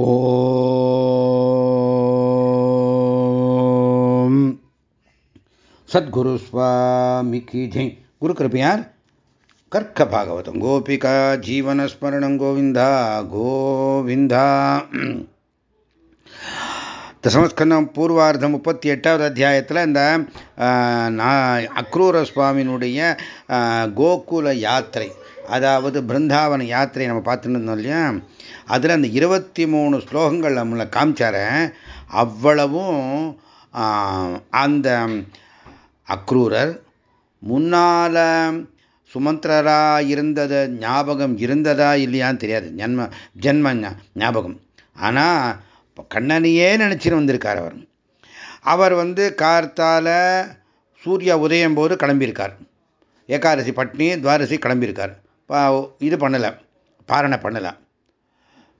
ஓம். சத்குரு சுவாமிக்கு ஜெய் குரு கிருப்பையார் கர்க்க பாகவதம் கோபிகா ஜீவனஸ்மரணம் கோவிந்தா கோவிந்தா. தசமஸ்கந்தம் பூர்வார்த்தம் முப்பத்தி எட்டாவது அத்தியாயத்தில் இந்த அக்ரூர சுவாமியினுடைய கோகுல யாத்திரை. அதாவது பிருந்தாவன யாத்திரை நம்ம பார்த்துட்டு இருந்தோம் இல்லையா? அதில் அந்த இருபத்தி மூணு ஸ்லோகங்கள் நம்மளை காமிச்சார. அவ்வளவும் அந்த அக்ரூரர் முன்னால் சுமந்திரராக இருந்தது ஞாபகம் இருந்ததா இல்லையான்னு தெரியாது. ஜன்ம ஜென்ம ஞாபகம். ஆனால் கண்ணனையே நினச்சின்னு வந்திருக்கார் அவர். அவர் வந்து கார்த்தால சூர்யா உதயம் போது கிளம்பியிருக்கார். ஏகாதசி பட்னி துவாரசி கிளம்பியிருக்கார். இது பண்ணலை. பாரணை பண்ணலை.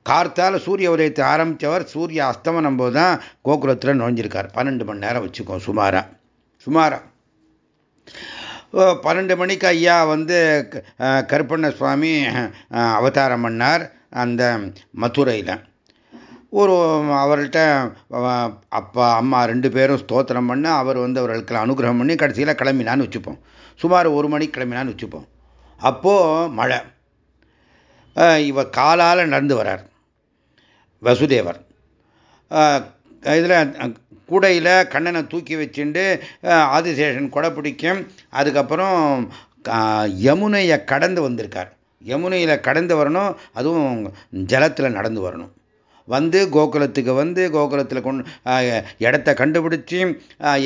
கார்த்தால் சூரிய உதயத்தை ஆரம்பித்தவர் சூரிய அஸ்தமனம் போது தான் கோகுலத்தில் நுழைஞ்சிருக்கார். பன்னெண்டு மணி நேரம் வச்சுக்கோம் சுமாராக சுமாராக பன்னெண்டு மணிக்கு ஐயா வந்து கருப்பண்ண சுவாமி அவதாரம் பண்ணார் அந்த மதுரையில். ஒரு அவர்கிட்ட அப்பா அம்மா ரெண்டு பேரும் ஸ்தோத்திரம் பண்ண அவர் வந்து அவர்களுக்கு அனுகிரகம் பண்ணி கடைசியில் கிளம்பினான்னு வச்சுப்போம். சுமார் ஒரு மணிக்கு கிளம்பினான்னு வச்சுப்போம். அப்போது மழை. இவர் காலால் நடந்து வரார். வசுதேவர். இதில் கூடையில் கண்ணனை தூக்கி வச்சுட்டு ஆதிசேஷன் கொடை பிடிக்கும். அதுக்கப்புறம் யமுனையை கடந்து வந்திருக்கார். யமுனையில் கடந்து வரணும் அதுவும் ஜலத்தில் நடந்து வரணும். வந்து கோகுலத்துக்கு வந்து கோகுலத்தில் கொண்டு இடத்த கண்டுபிடிச்சி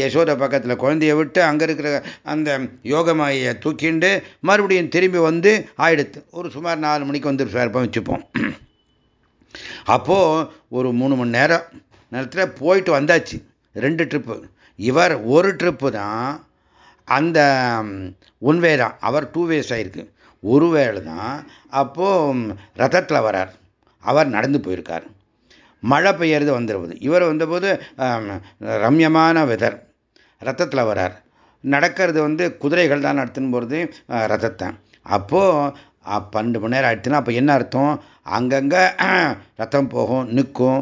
யசோத பக்கத்தில் குழந்தைய விட்டு அங்கே இருக்கிற அந்த யோகமாயை தூக்கிண்டு மறுபடியும் திரும்பி வந்து ஆயிடுத்து. ஒரு சுமார் நாலு மணிக்கு வந்து இருப்போம் வச்சுப்போம். அப்போது ஒரு மூணு மணி நேரம் நேரத்தில் போயிட்டு வந்தாச்சு. ரெண்டு ட்ரிப்பு இவர் ஒரு ட்ரிப்பு தான் அந்த ஒன்வே தான். அவர் டூ வேஸ் ஆயிருக்கு. ஒரு வேலை தான் அப்போது ரதத்தில் வரார். அவர் நடந்து போயிருக்கார். மழை பெய்யறது வந்துடுவது இவர் வந்தபோது ரம்யமான வெதர் ரத்தத்தில் வரார். நடக்கிறது வந்து குதிரைகள் தான் நடத்துன்னு போகிறது ரதத்தை அப்போது பன்னெண்டு மணி நேரம் ஆயிடுச்சுன்னா அப்போ என்ன அர்த்தம்? அங்கங்கே ரத்தம் போகும் நிற்கும்.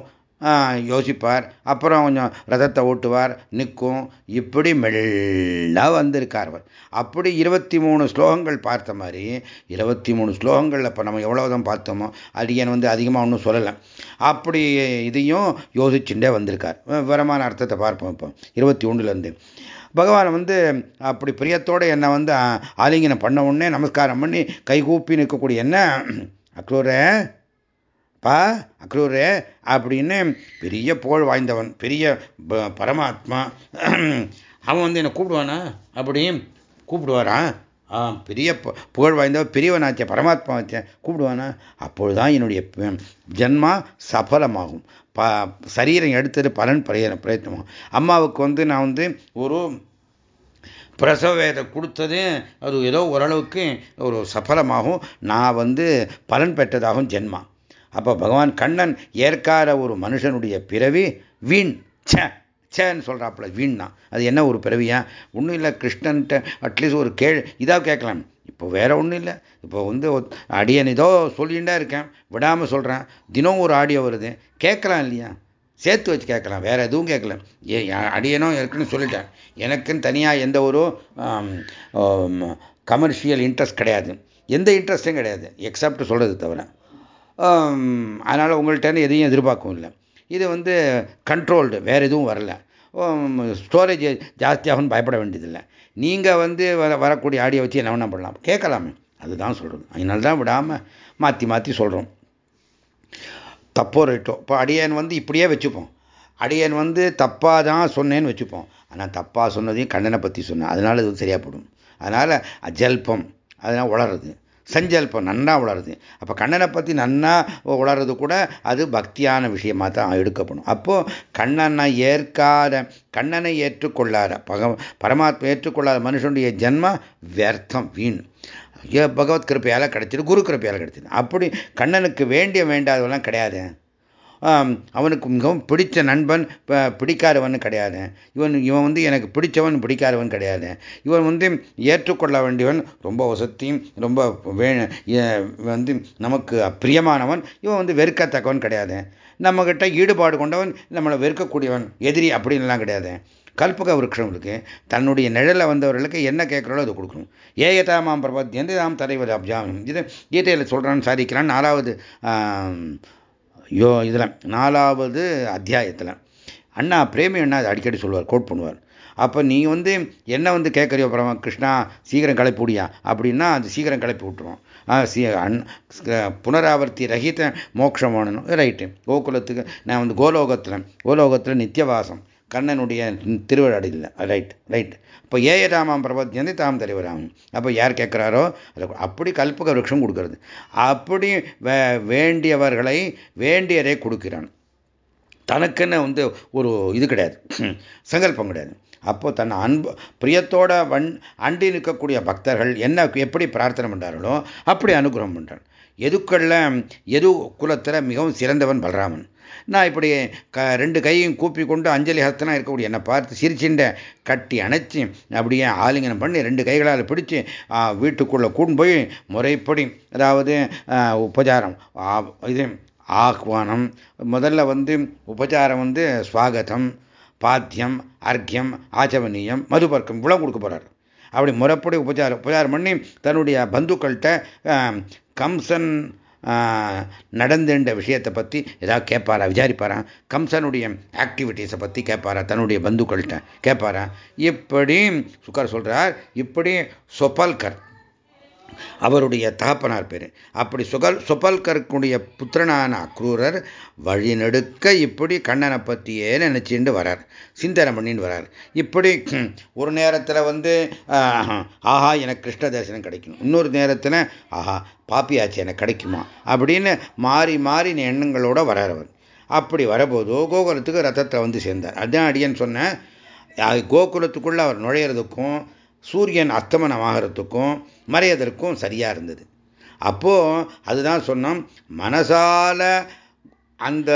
யோசிப்பார். அப்புறம் கொஞ்சம் ரதத்தை ஓட்டுவார். நிற்கும் இப்படி மெல்ல வந்திருக்கார் அவர். அப்படி இருபத்தி மூணு ஸ்லோகங்கள் பார்த்த மாதிரி இருபத்தி மூணு ஸ்லோகங்கள் இப்போ நம்ம எவ்வளோதான் பார்த்தோமோ அடியன் வந்து அதிகமாக ஒன்றும் சொல்லலை. அப்படி இதையும் யோசிச்சுட்டே வந்திருக்கார். விவரமான அர்த்தத்தை பார்ப்போம் இப்போ. இருபத்தி ஒன்றுலேருந்து பகவான் வந்து அப்படி பிரியத்தோடு என்னை வந்து ஆலிங்கனம் பண்ண உடனே நமஸ்காரம் பண்ணி கைகூப்பி நிற்கக்கூடிய என்ன? அக்ரூரே பா அக்ரூரே அப்படின்னு பெரிய புகழ் வாய்ந்தவன் பெரிய பரமாத்மா. அவன் வந்து என்னை கூப்பிடுவானா? அப்படி கூப்பிடுவாரா? ஆ பெரிய புகழ் வாய்ந்தவன் பெரியவனாச்சே பரமாத்மா வச்சேன் கூப்பிடுவானா? அப்பொழுதுதான் என்னுடைய ஜென்மா சஃலமாகும் ப சரீரம் எடுத்தது பலன் பிரயத்தமாகும் அம்மாவுக்கு வந்து நான் வந்து ஒரு பிரசவ வேதை கொடுத்தது அது ஏதோ ஓரளவுக்கு ஒரு சஃலமாகும் நான் வந்து பலன் பெற்றதாகும் ஜென்மா. அப்போ பகவான் கண்ணன் ஏற்காத ஒரு மனுஷனுடைய பிறவி வீண். ச சேன்னு சொல்கிறாப்புல வீண்னா. அது என்ன ஒரு பிறவியா? ஒன்றும் இல்லை கிருஷ்ணன்ட்ட அட்லீஸ்ட் ஒரு கேள் இதாக கேட்கலாம். இப்போ வேற ஒன்றும் இல்லை. இப்போ வந்து அடியன் ஏதோ சொல்லிகிட்டே இருக்கேன். விடாமல் சொல்கிறேன் தினம் ஒரு ஆடியோ வருது. கேட்கலாம் இல்லையா? சேர்த்து வச்சு கேட்கலாம். வேற எதுவும் கேட்கல. ஏ அடியனும் இருக்குன்னு சொல்லிட்டேன். எனக்குன்னு தனியாக எந்த ஒரு கமர்ஷியல் இன்ட்ரெஸ்ட் கிடையாது. எந்த இன்ட்ரெஸ்ட்டும் கிடையாது. எக்ஸப்ட் சொல்கிறது தவிர. அதனால் உங்கள்கிட்ட எதையும் எதிர்பார்க்கவும் இல்லை. இது வந்து கண்ட்ரோல்டு வேறு எதுவும் வரல. ஸ்டோரேஜ் ஜாஸ்தியாகும்னு பயப்பட வேண்டியதில்லை. நீங்கள் வந்து வர வரக்கூடிய ஆடியோ வச்சு என்ன வேணா பண்ணலாம். கேட்கலாமே. அதுதான் சொல்கிறது அதனால தான் விடாமல் மாற்றி மாற்றி சொல்கிறோம் தப்போ ரைட்டோ? இப்போ அடியன் வந்து இப்படியே வச்சுப்போம். அடியன் வந்து தப்பாக தான் சொன்னேன்னு வச்சுப்போம். ஆனால் தப்பாக சொன்னதையும் கண்ணனை பற்றி சொன்னேன். அதனால் இது சரியாக போடும். அதனால் அஜல்பம். அதனால் உளருது சஞ்சல்பம் நன்னா உளருது. அப்போ கண்ணனை பற்றி நன்னா உளறது கூட அது பக்தியான விஷயமாக தான் எடுக்கப்படும். அப்போது கண்ணனை ஏற்காத கண்ணனை ஏற்றுக்கொள்ளாத பக பரமாத்மா ஏற்றுக்கொள்ளாத மனுஷனுடைய ஜென்ம வியர்த்தம் வீண். பகவத் கிருப்பையால் கிடைச்சிது குரு கிருப்பையால் கிடைச்சிது. அப்படி கண்ணனுக்கு வேண்டிய வேண்டாதவெல்லாம் கிடையாது? அவனுக்கு மிகவும் பிடிச்ச நண்பன் பிடிக்காதவன் கிடையாது. இவன் இவன் வந்து எனக்கு பிடிச்சவன் பிடிக்காதவன் கிடையாது. இவன் வந்து ஏற்றுக்கொள்ள வேண்டியவன் ரொம்ப வசத்தியும் ரொம்ப வந்து நமக்கு பிரியமானவன் இவன் வந்து வெறுக்கத்தக்கவன் கிடையாது. நம்மகிட்ட ஈடுபாடு கொண்டவன் நம்மளை வெறுக்கக்கூடியவன் எதிரி அப்படின்லாம் கிடையாது. கல்பக விரக்ஷங்களுக்கு தன்னுடைய நிழலில் வந்தவர்களுக்கு என்ன கேட்குறாலோ அது கொடுக்கணும். ஏயதாமாம் எந்த தாம் தலைவர் அப்ஜாமம் இது கீதையில் சொல்கிறான்னு சாதிக்கிறான். நாலாவது யோ இதில் நாலாவது அத்தியாயத்தில். அண்ணா பிரேமி அண்ணா அதை அடிக்கடி சொல்லுவார் கோட் பண்ணுவார். அப்போ நீ வந்து என்ன வந்து கேட்குறியோ அப்புறம் கிருஷ்ணா சீக்கிரம் கிளப்பி அப்படின்னா அது சீக்கிரம் கிளப்பி விட்டுருவோம் புனராவர்த்தி ரஹித மோட்சம் வேணும் ரைட்டு கோகுலத்துக்கு நான் வந்து கோலோகத்தில் கோலோகத்தில் நித்தியவாசம். கண்ணனுடைய திருவிழாடியில் ரைட் ரைட் இப்போ ஏ ராமாம் பிரபத்தியந்து தாம் தலைவராகும் அப்போ யார் கேட்குறாரோ அதை அப்படி கல்பக விருட்சம் கொடுக்கறது. அப்படி வேண்டியவர்களை வேண்டியதை கொடுக்கிறான். தனக்குன்னு வந்து ஒரு இது கிடையாது. சங்கல்பம் கிடையாது. அப்போ தன் அன்பு பிரியத்தோட வண் அண்டி நிற்கக்கூடிய பக்தர்கள் என்ன எப்படி பிரார்த்தனை பண்ணுறார்களோ அப்படி அனுகிரகம் பண்ணுறான் எதுக்கள்ல? எது குலத்தில் மிகவும் சிறந்தவன் பலராமன். நான் இப்படி க ரெண்டு கையும் கூப்பி கொண்டு அஞ்சலி ஹஸ்தனாக இருக்கக்கூடிய என்னை பார்த்து சிரிச்சுண்ட கட்டி அணைச்சி அப்படியே ஆலிங்கனம் பண்ணி ரெண்டு கைகளால் பிடிச்சி வீட்டுக்குள்ளே கூண்டு போய் முறைப்படி அதாவது உபச்சாரம் இது ஆஹ்வானம். முதல்ல வந்து உபச்சாரம் வந்து ஸ்வாகதம் பாத்தியம் அர்க்கியம் ஆச்சவனியம் மதுபர்க்கம் இவ்வளோ கொடுக்க போகிறார் அப்படி முறைப்படி உபச்சாரம் உபச்சாரம் பண்ணி தன்னுடைய பந்துக்கள்கிட்ட கம்சன் நடந்துன்ற விஷயத்தை பற்றி ஏதாவது கேட்பாரா விசாரிப்பாரா? கம்சனுடைய ஆக்டிவிட்டீஸை பற்றி கேட்பாரா? தன்னுடைய பந்துக்கள்கிட்ட கேட்பாரா? இப்படி சுக்கர் சொல்கிறார் இப்படி சொப்பல்கர் அவருடைய தகப்பனார் பேர். அப்படி சுகல் சுபல்கருக்குடைய புத்திரனான அக்ரூரர் வழிநெடுக்க இப்படி கண்ணனை பற்றியே நினச்சிட்டு வரார். சிந்தனை பண்ணின்னு வரார். இப்படி ஒரு நேரத்தில் வந்து ஆஹா எனக்கு கிருஷ்ண தரிசனம் கிடைக்கும் இன்னொரு நேரத்தில் ஆஹா பாப்பியாச்சு எனக்கு கிடைக்குமா? அப்படின்னு மாறி மாறி எண்ணங்களோடு வரார் அவர். அப்படி வரபோது கோகுலத்துக்கு ரத்தத்தை வந்து சேர்ந்தார். அதான் அடியன் சொன்னேன் கோகுலத்துக்குள்ளே அவர் நுழையிறதுக்கும் சூரியன் அஸ்தமனம் ஆகிறதுக்கும் மறையதற்கும் சரியாக இருந்தது. அப்போது அதுதான் சொன்னோம் மனசால அந்த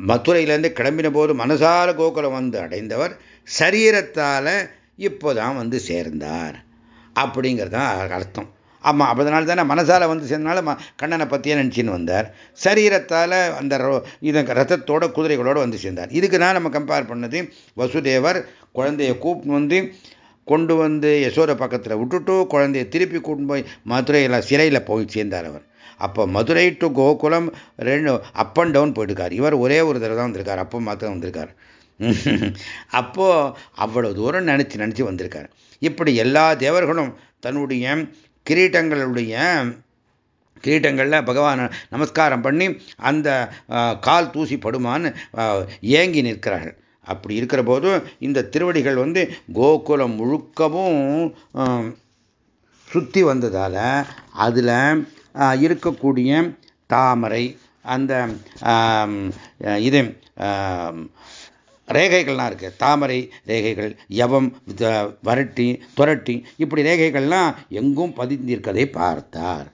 மதுரையிலேருந்து கிளம்பின போது மனசால கோகுலம் வந்து அடைந்தவர் சரீரத்தால் இப்போதான் வந்து சேர்ந்தார் அப்படிங்கிறது தான் அர்த்தம். ஆமாம் அதனால தானே மனசால் வந்து சேர்ந்தனால ம கண்ணனை பற்றியே நினச்சின்னு வந்தார். சரீரத்தால் அந்த இதை ரத்தத்தோட குதிரைகளோடு வந்து சேர்ந்தார். இதுக்கு தான் நம்ம கம்பேர் பண்ணது வசுதேவர் குழந்தைய கூப்பிட்டு வந்து கொண்டு வந்து யசோதை பக்கத்தில் விட்டுட்டு குழந்தைய திருப்பி கொண்டு போய் மதுரையில் சிறையில் போய் சேர்ந்தார் அவர். அப்போ மதுரை டு கோகுலம் ரெண்டு அப் அண்ட் டவுன் போயிட்டுருக்கார். இவர் ஒரே ஒரு தடவை தான் வந்திருக்கார். அப்போ மாத்திரம் வந்திருக்கார். அப்போது அவ்வளோ தூரம் நினச்சி நினச்சி வந்திருக்கார். இப்படி எல்லா தேவர்களும் தன்னுடைய கிரீட்டங்களுடைய கிரீட்டங்களில் பகவானை நமஸ்காரம் பண்ணி அந்த கால் தூசி படுமான்னு ஏங்கி நிற்கிறார்கள். அப்படி இருக்கிற போது இந்த திருவடிகள் வந்து கோகுலம் முழுக்கவும் சுற்றி வந்ததால் அதில் இருக்கக்கூடிய தாமரை அந்த இது ரேகைகள்லாம் இருக்குது தாமரை ரேகைகள் யவம் வரட்டி துரட்டி இப்படி ரேகைகள்லாம் எங்கும் பதிந்திருக்கதை பார்த்தார்.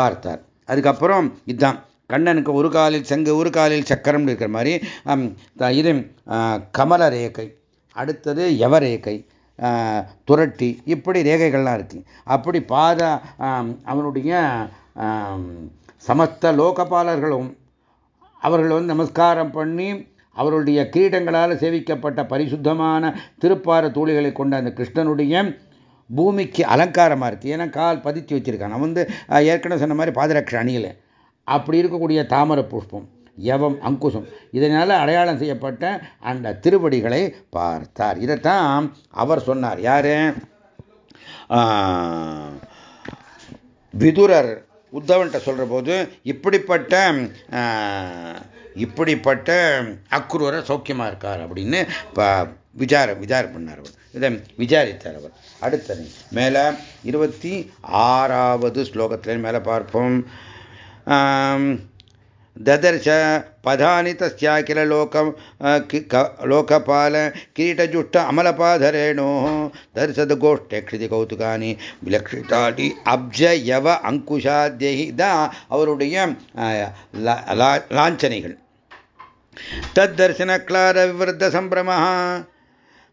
பார்த்தார். அதுக்கப்புறம் இதுதான் கண்ணனுக்கு ஒரு காலில் செங்கு ஒரு காலில் சக்கரம்னு இருக்கிற மாதிரி இது கமல ரேகை அடுத்தது எவரேகை துரட்டி இப்படி ரேகைகள்லாம் இருக்கு. அப்படி பாத அவனுடைய சமஸ்த லோகபாலர்களும் அவர்கள் வந்து நமஸ்காரம் பண்ணி அவருடைய கிரீடங்களால் சேவிக்கப்பட்ட பரிசுத்தமான திருப்பார தூளிகளை கொண்ட அந்த கிருஷ்ணனுடைய பூமிக்கு அலங்காரமாக இருக்குது ஏன்னா கால் பதித்து வச்சிருக்கான் நான் வந்து ஏற்கனவே சொன்ன மாதிரி பாதரட்ச அணியில். அப்படி இருக்கக்கூடிய தாமர புஷ்பம் யவம் அங்குசம். இதனால் அடையாளம் செய்யப்பட்ட அந்த திருவடிகளை பார்த்தார். இதைத்தான் அவர் சொன்னார். யாரு? விதுரர் உத்தவன்ட்ட சொல்கிற போது இப்படிப்பட்ட இப்படிப்பட்ட அக்குருவரை சௌக்கியமாக இருக்கார் அப்படின்னு விசாரம் விசாரம் பண்ணார் அவர். இதை விசாரித்தார் அவர் அடுத்தது மேலே இருபத்தி ஆறாவது ஸ்லோகத்தில் மேலே பார்ப்போம் ददर्श पदानि तस्या किल लोक लोकपाल किरीटजुष्ट अमलपाधरेणोः दर्शदगोष्ठे कृतिकौतुकानि விலக்ஷிதாடி அப்ஜ யவ அங்குஷாத்யகி தான் அவருடைய லாஞ்சனைகள் தத்தர்சன கிளார விவருத்த சம்பிரம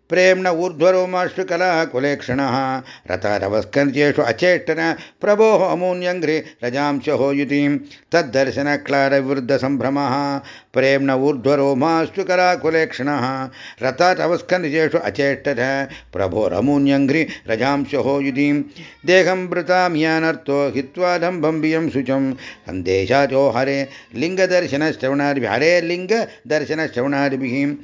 प्रेम्ण ऊर्ध्वरोमाश्रुकला कुलेक्षणः। रतारवस्कन्त्येषु अचेष्टन प्रभोः अमून्यङ्घ्रे रजांशहो युतिं तद्दर्शनक्लारविवृद्धसम्भ्रमः प्रेम्ण ऊर्ध्वरोमाश्रुकला कुलेक्षणः। रतारवस्कन्त्येषु अचेष्टन प्रभोरमून्यङ्घ्रि रजांशहो युतिं देहं वृताम्यानर्थो हित्वा बियं शुचं सन्देशाचो हरे लिङ्गदर्शनश्रवणादिभिः। हरे लिङ्गदर्शनश्रवणादिभिः।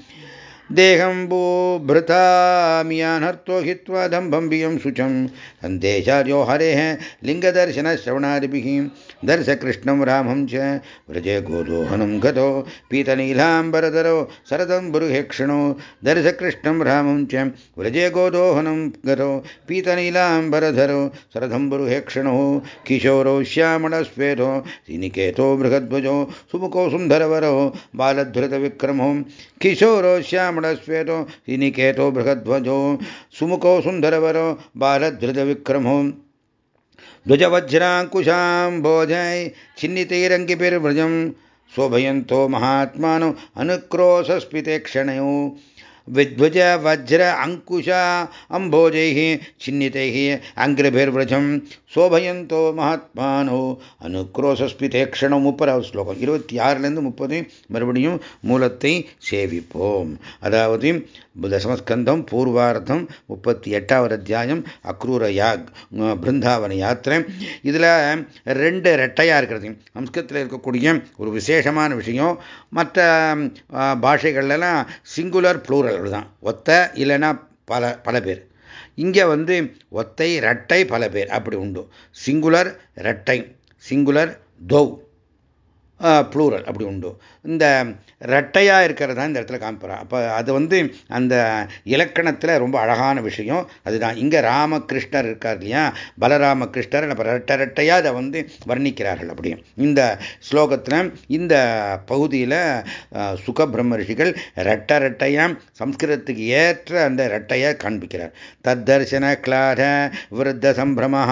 देहं भूभृतामियानर्थो हित्वा दम्भं बियं शुचं सन्देशार्यो हरेः लिङ्गदर्शनश्रवणादिभिः दर्शकृष्णं रामं च व्रजे गोदोहनं गतो। पीतनीलाम्बरधरो शरदं बुरुहेक्षणो। दर्शकृष्णं रामं च व्रजे गोदोहनं गतो। पीतनीलाम्बरधरो शरदं बुरुहेक्षणो। किशोरो श्यामणस्वेतो श्रीनिकेतो बृहद्वजो सुमुखो सुन्दरवरो बालध्वरतविक्रमो किशोरो श्याम श्वेतो हिनिकेतो बृहध्वजो सुमुखो सुन्दरवरो बालधृतविक्रमो। ध्वजवज्राङ्कुशाम्बोजय छिन्नितैरङ्गिभिर्भृजं शोभयन्तो महात्मानो अनुक्रोशस्मिते क्षणयो। विध्वज वज्र अङ्कुश अम्भोजैः छिन्नितैः अङ्ग्रभिर्व्रजं சோபயந்தோ மகாத்மானோ அனுக்ரோசஸ்மிதே க்ஷணம் முப்பதாவது ஸ்லோகம் இருபத்தி ஆறுலேருந்து முப்பது மறுபடியும் மூலத்தை சேவிப்போம் அதாவது தசமஸ்கந்தம் பூர்வார்த்தம் முப்பத்தி எட்டாவது அத்தியாயம் அக்ரூர யாக் பிருந்தாவன யாத்திரை இதில் ரெண்டு ரெட்டையாக இருக்கிறது சம்ஸ்கிருத்தில் இருக்கக்கூடிய ஒரு விசேஷமான விஷயம் மற்ற பாஷைகள்லாம் சிங்குலர் ப்ளூரல் தான் ஒத்த இல்லைன்னா பல பல பேர். இங்கே வந்து ஒத்தை ரெட்டை பல பேர் அப்படி உண்டு. சிங்குலர் ரெட்டை சிங்குலர் தௌ. ப்ளூரல் அப்படி உண்டு. இந்த ரெட்டையாக இருக்கிறது தான் இந்த இடத்துல காமிப்பார் அப்போ அது வந்து அந்த இலக்கணத்தில் ரொம்ப அழகான விஷயம். அதுதான். இங்கே ராமகிருஷ்ணர் இருக்கார் இல்லையா? பலராம கிருஷ்ணர் நம்ம ரெட்டை ரெட்டையாக அதை வந்து வர்ணிக்கிறார்கள் அப்படியும் இந்த ஸ்லோகத்தில் இந்த பகுதியில் சுகபிரம்ம ரிஷிகள் ரெட்டை ரெட்டையாக சம்ஸ்கிருதத்துக்கு ஏற்ற அந்த ரெட்டையை காண்பிக்கிறார். தத்தர்சன கிளார விருத்த சம்பிரம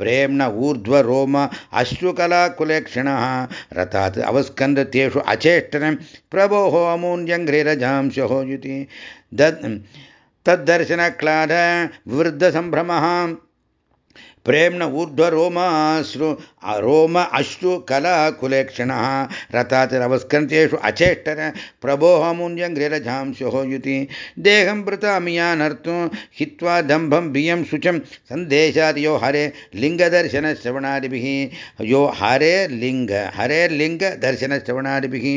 பிரேம்ன ஊர்த்வ ரோம அஸ்வகலா குலேக்ஷணா குலேக்ஷண तात् अवस्कन्द तेषु अचेष्टनं प्रभोः अमून्यं घ्रेरजांशोः युति। तद्दर्शनक्लाद विवृद्धसम्भ्रमः वृद्धसम्भ्रमः प्रेम्ण ऊर्ध्वरोमाश्रु रोम अश्रु कला कुलेक्षणः रतातिरवस्कन्त्येषु अचेष्टर प्रभोहमुन्यङ्घ्रिरजांशो युति देहं वृतामियानर्तु हित्वा दम्भं बियं शुचं सन्देशादियो हरे लिङ्गदर्शनश्रवणादिभिः यो हरे लिङ्ग हरे लिङ्गदर्शनश्रवणादिभिः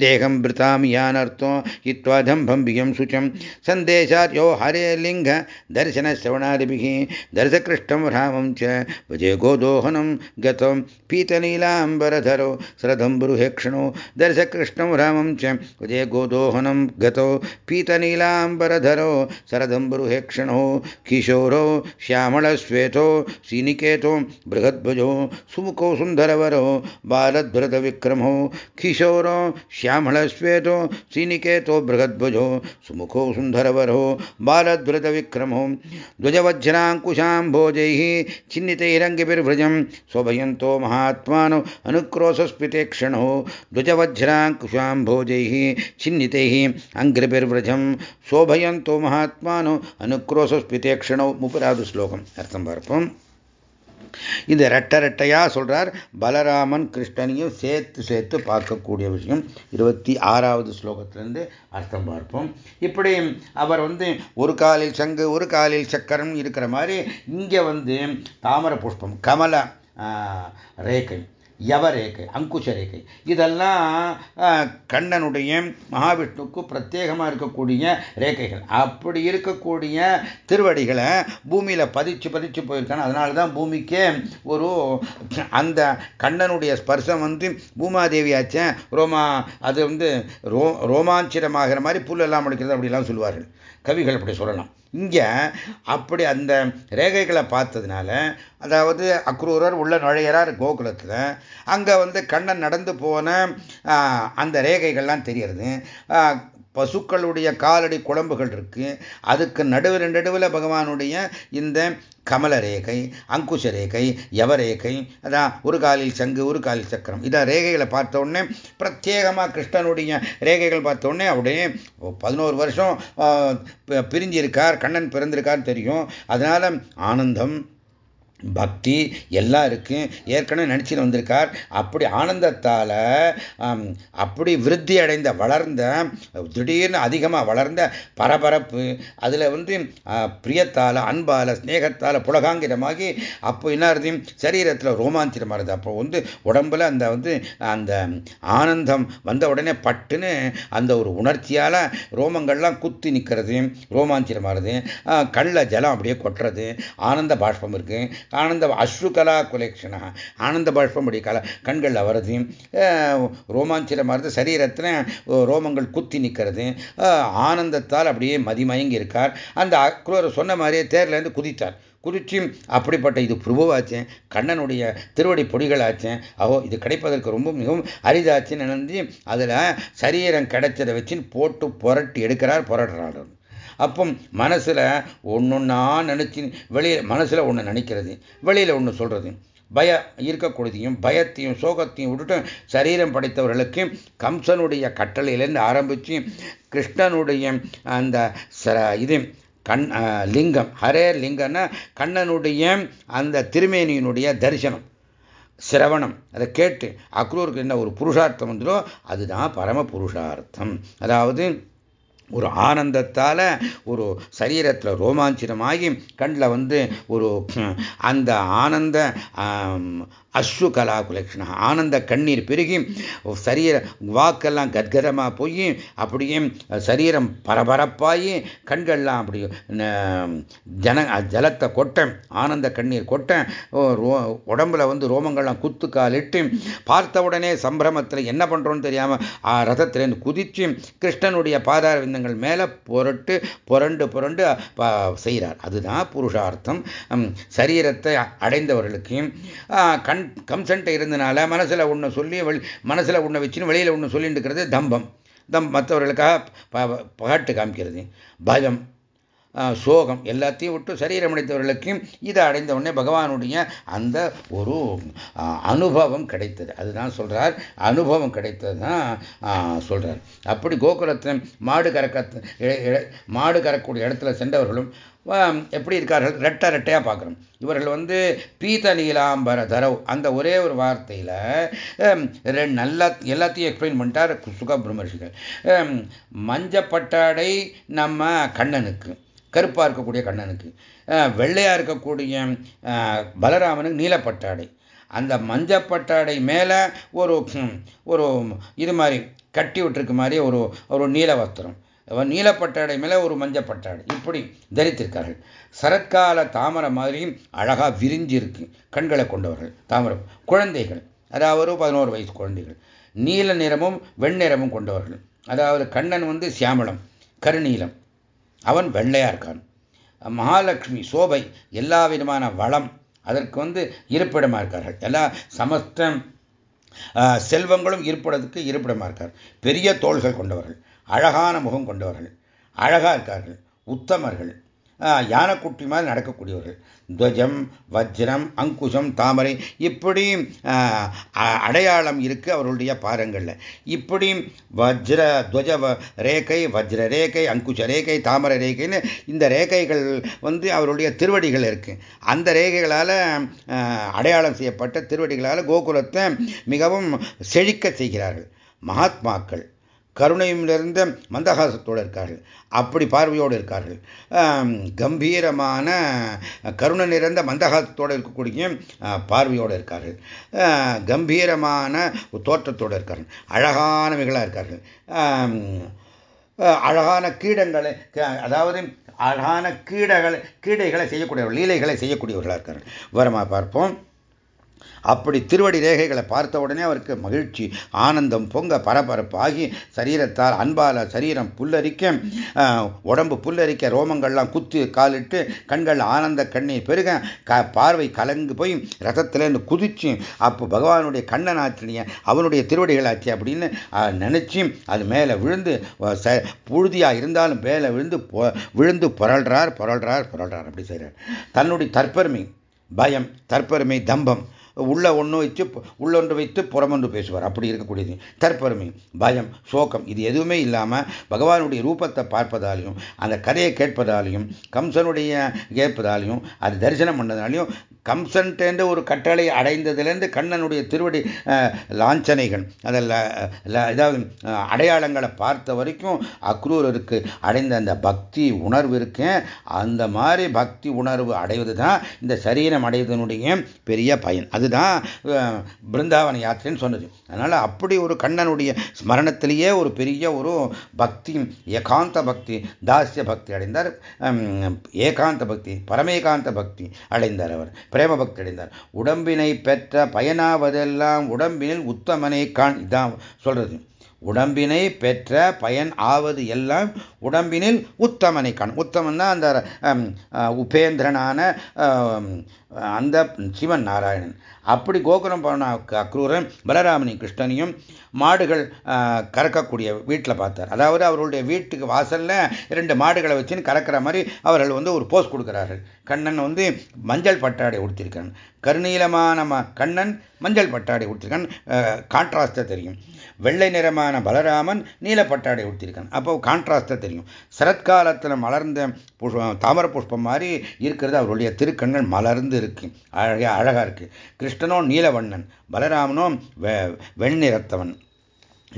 देहं वृतामियानर्तो हित्वा दम्भं बियं शुचं सन्देशात् यो हरे लिङ्गदर्शनश्रवणादिभिः दर्शकृष्णं रामं च। भजे गोदोहनं गतं पीतनीलाम्बरधरो श्रदम्बुरुहेक्षणो दर्शकृष्णं रामं च। भजे गोदोहनं गतो पीतनीलाम्बरधरो शरदम्बुरुहेक्षणो किशोरो, श्यामलश्वेतो श्रीनिकेतो बृहद्भुजो, सुमुखो, सुन्दरवरो बालध्वरतविक्रमो किशोरो, श्यामलश्वेतो श्रीनिकेतो बृहद्भुजो, सुमुखो, सुन्दरवरो बालध्वरतविक्रमो ध्वजवज्राङ्कुशाम्भोजैः छिन्नितैरङ्गिभिर्भृजं स्वभयन्तो महात्मानो अनुक्रोशस्फिते क्षणो ध्वजवज्राङ्कुशाम्भोजैः छिन्नितैः अङ्घ्रिभिर्व्रजं शोभयन्तो महात्मानो अनुक्रोशस्फिते क्षणौ मुपराधु श्लोकम् अर्थं वार्पम्। இந்த ரெட்டை ரெட்டையாக சொல்கிறார் பலராமன் கிருஷ்ணனையும் சேர்த்து சேர்த்து பார்க்கக்கூடிய விஷயம். இருபத்தி ஆறாவது ஸ்லோகத்திலேருந்து அர்த்தம் பார்ப்போம். இப்படி அவர் வந்து ஒரு காலில் சங்கு ஒரு காலில் சக்கரம் இருக்கிற மாதிரி இங்கே வந்து தாமர புஷ்பம் கமல ரேகை. யவரேகை அங்குஷ ரேகை இதெல்லாம் கண்ணனுடைய மகாவிஷ்ணுக்கு பிரத்யேகமாக இருக்கக்கூடிய ரேகைகள். அப்படி இருக்கக்கூடிய திருவடிகளை பூமியில் பதிச்சு பதிச்சு போயிருக்காங்க. அதனால தான் பூமிக்கே ஒரு அந்த கண்ணனுடைய ஸ்பர்சம் வந்து பூமாதேவியாச்சேன் ரோமா அது வந்து ரோ ரோமாஞ்சிரமாகிற மாதிரி புல் எல்லாம் முடிக்கிறது அப்படிலாம் சொல்லுவார்கள். கவிகள் அப்படி சொல்லலாம். இங்கே அப்படி அந்த ரேகைகளை பார்த்ததுனால அதாவது அக்ரூரர் உள்ள நுழையிறார் கோகுலத்தில் அங்கே வந்து கண்ணன் நடந்து போன அந்த ரேகைகள்லாம் தெரியறது. பசுக்களுடைய காலடி குழம்புகள் இருக்கு. அதுக்கு நடுவில் நடுவில் பகவானுடைய இந்த கமல ரேகை அங்குஷ ரேகை யவரேகை அதான் ஒரு காலில் சங்கு ஒரு காலில் சக்கரம். இதான் ரேகைகளை பார்த்த உடனே பிரத்யேகமாக கிருஷ்ணனுடைய ரேகைகள் பார்த்த உடனே அப்படியே பதினோரு வருஷம் பிரிஞ்சிருக்கார் கண்ணன் பிறந்திருக்கார் தெரியும். அதனால் ஆனந்தம் பக்தி எல்லாம் இருக்கு ஏற்கனவே நினச்சின்னு வந்திருக்கார். அப்படி ஆனந்தத்தால் அப்படி விருத்தி அடைந்த வளர்ந்த திடீர்னு அதிகமாக வளர்ந்த பரபரப்பு அதில் வந்து பிரியத்தால் அன்பால் ஸ்நேகத்தால் புலகாங்கிரமாகி அப்போ என்ன இருது சரீரத்தில் ரோமாஞ்சிரமாக இருந்தது அப்போ வந்து உடம்புல அந்த வந்து அந்த ஆனந்தம் வந்த உடனே பட்டுன்னு அந்த ஒரு உணர்ச்சியால் ரோமங்கள்லாம் குத்தி நிற்கிறது ரோமாஞ்சிரமாக இருது கள்ள ஜலம் அப்படியே கொட்டுறது ஆனந்த பாஷ்பம் இருக்குது ஆனந்த அஸ்ருகலா குலேக்ஷனா ஆனந்த பாஷ்பமுடைய கல கண்களில் வருது ரோமாஞ்சிரமாக இருந்து சரீரத்தில் ரோமங்கள் குத்தி நிற்கிறது ஆனந்தத்தால் அப்படியே மதிமயங்கி இருக்கார் அந்த அக்ரூர் சொன்ன மாதிரியே தேர்லேருந்து குதித்தார். குதிச்சு அப்படிப்பட்ட இது புருவவாச்சேன் கண்ணனுடைய திருவடி பொடிகளாச்சேன் அஹோ இது கிடைப்பதற்கு ரொம்ப மிகவும் அரிதாச்சுன்னு நினைஞ்சு அதில் சரீரம் கிடைச்சதை வச்சு போட்டு புரட்டி எடுக்கிறார் புரட்டுறாரு அப்போ மனசில் ஒன்றுன்னா நினச்சி வெளியில் மனசில் ஒன்று நினைக்கிறது வெளியில் ஒன்று சொல்கிறது பய இருக்கக்கூடியதையும் பயத்தையும் சோகத்தையும் விட்டுட்டு சரீரம் படைத்தவர்களுக்கு கம்சனுடைய கட்டளையிலேருந்து ஆரம்பித்து கிருஷ்ணனுடைய அந்த இது கண் லிங்கம் ஹரே லிங்கம்னா கண்ணனுடைய அந்த திருமேனியினுடைய தரிசனம் சிரவணம். அதை கேட்டு அக்ரூருக்கு என்ன ஒரு புருஷார்த்தம் வந்துடும் அதுதான் பரம புருஷார்த்தம் அதாவது ஒரு ஆனந்தத்தால் ஒரு சரீரத்தில் ரோமாஞ்சினமாகி கண்ணில் வந்து ஒரு அந்த ஆனந்த அஸ்ரு கலா ஆனந்த கண்ணீர் பெருகி சரீர வாக்கெல்லாம் கத்கதமாக போய் அப்படியே சரீரம் பரபரப்பாகி கண்கள்லாம் அப்படி ஜன ஜலத்தை கொட்ட ஆனந்த கண்ணீர் கொட்ட உடம்புல வந்து ரோமங்கள்லாம் குத்து காலிட்டு பார்த்த உடனே சம்பிரமத்தில் என்ன பண்ணுறோன்னு தெரியாமல் ரதத்திலேருந்து குதிச்சு கிருஷ்ணனுடைய பாதார விந்தங்கள் மேலே புரட்டு புரண்டு புரண்டு செய்கிறார் அதுதான் புருஷார்த்தம். சரீரத்தை அடைந்தவர்களுக்கு கண் கம்சன்ட்டை இருந்தனால மனசில் ஒன்று சொல்லி வெளி மனசில் ஒன்று வச்சுன்னு வெளியில் ஒன்று சொல்லிட்டு இருக்கிறது தம்பம். தம் மற்றவர்களுக்காக பகாட்டு காமிக்கிறது பயம் சோகம் எல்லாத்தையும் விட்டு சரீரம் அடைந்தவர்களுக்கும் இதை அடைந்த உடனே பகவானுடைய அந்த ஒரு அனுபவம் கிடைத்தது. அதுதான் சொல்றார். அனுபவம் கிடைத்தது தான் சொல்றார். அப்படி கோகுலத்தில் மாடு கறக்க மாடு கறக்கூடிய இடத்துல சென்றவர்களும் எப்படி இருக்கார்கள்? ரெட்டை ரெட்டையாக பார்க்குறோம். இவர்கள் வந்து பீத நீலாம்பர தரவு அந்த ஒரே ஒரு வார்த்தையில் நல்லா எல்லாத்தையும் எக்ஸ்பிளைன் பண்ணிட்டார் சுகபிரமர்ஷிகள் மஞ்சப்பட்டாடை நம்ம கண்ணனுக்கு கருப்பாக இருக்கக்கூடிய கண்ணனுக்கு வெள்ளையாக இருக்கக்கூடிய பலராமனுக்கு நீலப்பட்டாடை. அந்த மஞ்சப்பட்டாடை மேலே ஒரு ஒரு இது மாதிரி கட்டி விட்டுருக்க மாதிரி ஒரு ஒரு நீல வஸ்திரம். நீலப்பட்டாடை மேலே ஒரு மஞ்சப்பட்டாடை. இப்படி தரித்திருக்கார்கள். சரத்கால தாமரை மாதிரியும் அழகாக விரிஞ்சு இருக்கு கண்களை கொண்டவர்கள் தாமரை குழந்தைகள் அதாவது பதினோரு வயசு குழந்தைகள். நீல நிறமும் வெண்ணிறமும் கொண்டவர்கள். அதாவது கண்ணன் வந்து சியாமளம் கருநீலம். அவன் வெள்ளையா இருக்கான். மகாலட்சுமி சோபை எல்லா விதமான வளம் அதற்கு வந்து இருப்பிடமா இருக்கார்கள். எல்லா சமஸ்த செல்வங்களும் இருப்பிடத்துக்கு இருப்பிடமா இருக்கார். பெரிய தோள்கள் கொண்டவர்கள். அழகான முகம் கொண்டவர்கள் அழகாக இருக்கார்கள் உத்தமர்கள் யானைக்குட்டி மாதிரி நடக்கக்கூடியவர்கள். துவஜம் வஜ்ரம் அங்குஷம் தாமரை இப்படி அடையாளம் இருக்கு அவர்களுடைய பாதங்களில். இப்படி வஜ்ர துவஜ ரேகை வஜ்ர ரேகை அங்குஷ ரேகை தாமரை ரேகைன்னு இந்த ரேகைகள் வந்து அவருடைய திருவடிகள் இருக்கு. அந்த ரேகைகளால் அடையாளம் செய்யப்பட்ட திருவடிகளால் கோகுலத்தை மிகவும் செழிக்க செய்கிறார்கள். மகாத்மாக்கள் கருணையும் நிறைந்த மந்தகாசத்தோடு இருக்கார்கள். அப்படி பார்வையோடு இருக்கார்கள். கம்பீரமான கருணை நிறைந்த மந்தகாசத்தோடு இருக்கக்கூடிய பார்வையோடு இருக்கார்கள். கம்பீரமான தோற்றத்தோடு இருக்கார்கள். அழகானவைகளாக இருக்கார்கள். அழகான கீடங்களை அதாவது அழகான கீடகளை கீடைகளை செய்யக்கூடியவர்கள் லீலைகளை செய்யக்கூடியவர்களாக இருக்கார்கள். விவரமாக பார்ப்போம். அப்படி திருவடி ரேகைகளை பார்த்த உடனே அவருக்கு மகிழ்ச்சி ஆனந்தம் பொங்க பரபரப்பாகி சரீரத்தால் அன்பால சரீரம் புல்லரிக்க உடம்பு புல்லரிக்க ரோமங்கள்லாம் குத்து காலிட்டு கண்கள் ஆனந்த கண்ணீர் பெருக க பார்வை கலங்கு போய் ரதத்திலேருந்து குதிச்சு அப்போ பகவானுடைய கண்ணன் கண்ணனாச்சினிய அவனுடைய திருவடிகள் ஆச்சு அப்படின்னு நினைச்சு அது மேலே விழுந்து புழுதியா இருந்தாலும் மேலே விழுந்து விழுந்து புரள்றார் புரள்றார் புரள்றார் அப்படி செய்கிறார் தன்னுடைய தற்பெருமை பயம் தற்பெருமை தம்பம் உள்ள ஒன்று வச்சு உள்ளொன்று வைத்து புறமொன்று பேசுவார். அப்படி இருக்கக்கூடியது. தற்பெருமை பயம் சோகம் இது எதுவுமே இல்லாமல் பகவானுடைய ரூபத்தை பார்ப்பதாலையும் அந்த கதையை கேட்பதாலையும் கம்சனுடைய கேட்பதாலையும் அது தரிசனம் பண்ணதாலையும் கம்சன்டேன்ற ஒரு கட்டளை அடைந்ததுலேருந்து கண்ணனுடைய திருவடி லாஞ்சனைகள் அதில் ஏதாவது அடையாளங்களை பார்த்த வரைக்கும் அக்ரூரருக்கு அடைந்த அந்த பக்தி உணர்வு இருக்கேன் அந்த மாதிரி பக்தி உணர்வு அடைவது தான் இந்த சரீரம் அடைவதனுடைய பெரிய பயன். அதுதான் பிருந்தாவன யாத்திரைன்னு சொன்னது. அதனால் அப்படி ஒரு கண்ணனுடைய ஸ்மரணத்திலேயே ஒரு பெரிய ஒரு பக்தி ஏகாந்த பக்தி தாசிய பக்தி அடைந்தார். ஏகாந்த பக்தி பரமேகாந்த பக்தி அடைந்தார் அவர். பிரேம பக்தி அடைந்தார். உடம்பினை பெற்ற பயனாவதெல்லாம் உடம்பினில் உத்தமனை கான் இதான் சொல்றது. உடம்பினை பெற்ற பயன் ஆவது எல்லாம் உடம்பினில் உத்தமனை காணும் உத்தமன் தான் அந்த உபேந்திரனான அந்த சிவன் நாராயணன். அப்படி கோகுலம் போன அக்ரூரன் பலராமனையும் கிருஷ்ணனையும் மாடுகள் கறக்கக்கூடிய வீட்டில் பார்த்தார். அதாவது அவருடைய வீட்டுக்கு வாசலில் இரண்டு மாடுகளை வச்சுன்னு கறக்கிற மாதிரி அவர்கள் வந்து ஒரு போஸ் கொடுக்குறார்கள். கண்ணன் வந்து மஞ்சள் பட்டாடை உடுத்திருக்கான். கருநீலமான கண்ணன் மஞ்சள் பட்டாடை உடுத்திருக்கான். கான்ட்ராஸ்டாக தெரியும். வெள்ளை நிறமான பலராமன் நீல பட்டாடை உடுத்திருக்கான். அப்போ கான்ட்ராஸ்டாக தெரியும். சரத்காலத்தில் மலர்ந்த புஷ்பம் தாமர புஷ்பம் மாதிரி இருக்கிறது அவருடைய திருக்கண்கள் மலர்ந்து இருக்கு. அழகா அழகா இருக்கு. கிருஷ்ணனோ நீலவண்ணன். பலராமனோ வெண்ணிறத்தவன்.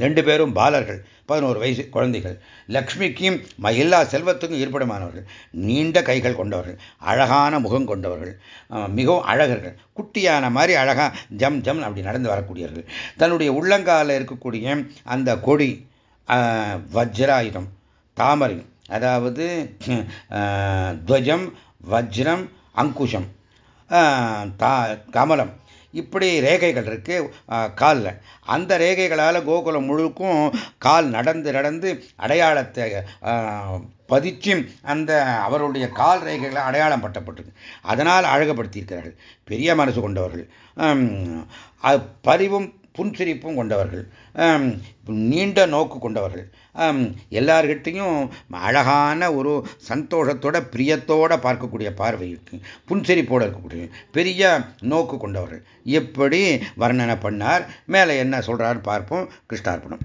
ரெண்டு பேரும் பாலர்கள். பதினோரு வயசு குழந்தைகள். லக்ஷ்மிக்கும் எல்லா செல்வத்துக்கும் ஈர்ப்படமானவர்கள் நீண்ட கைகள் கொண்டவர்கள். அழகான முகம் கொண்டவர்கள். மிகவும் அழகர்கள். குட்டியான மாதிரி அழகா ஜம் ஜம் அப்படி நடந்து வரக்கூடியவர்கள். தன்னுடைய உள்ளங்கால இருக்கக்கூடிய அந்த கொடி வஜ்ராயுதம் தாமரை அதாவது துவஜம் வஜ்ரம் அங்குஷம். கமலம். இப்படி ரேகைகள் இருக்கு காலில். அந்த ரேகைகளால் கோகுலம் முழுக்கும் கால் நடந்து நடந்து அடையாளத்தை பதிச்சு அந்த அவருடைய கால் ரேகைகளை அடையாளம் பட்டப்பட்டிருக்கு. அதனால் அழகுபடுத்தியிருக்கிறார்கள். பெரிய மனசு கொண்டவர்கள். பரிவும் புன்சிரிப்பும் கொண்டவர்கள். நீண்ட நோக்கு கொண்டவர்கள். எல்லார்கிட்டையும் அழகான ஒரு சந்தோஷத்தோட பிரியத்தோட பார்க்கக்கூடிய பார்வை இருக்கு. புன்சிரிப்போடு இருக்கக்கூடிய பெரிய நோக்கு கொண்டவர்கள். எப்படி வர்ணனை பண்ணார் மேலே என்ன சொல்றாரு பார்ப்போம். கிருஷ்ணார்ப்பணம்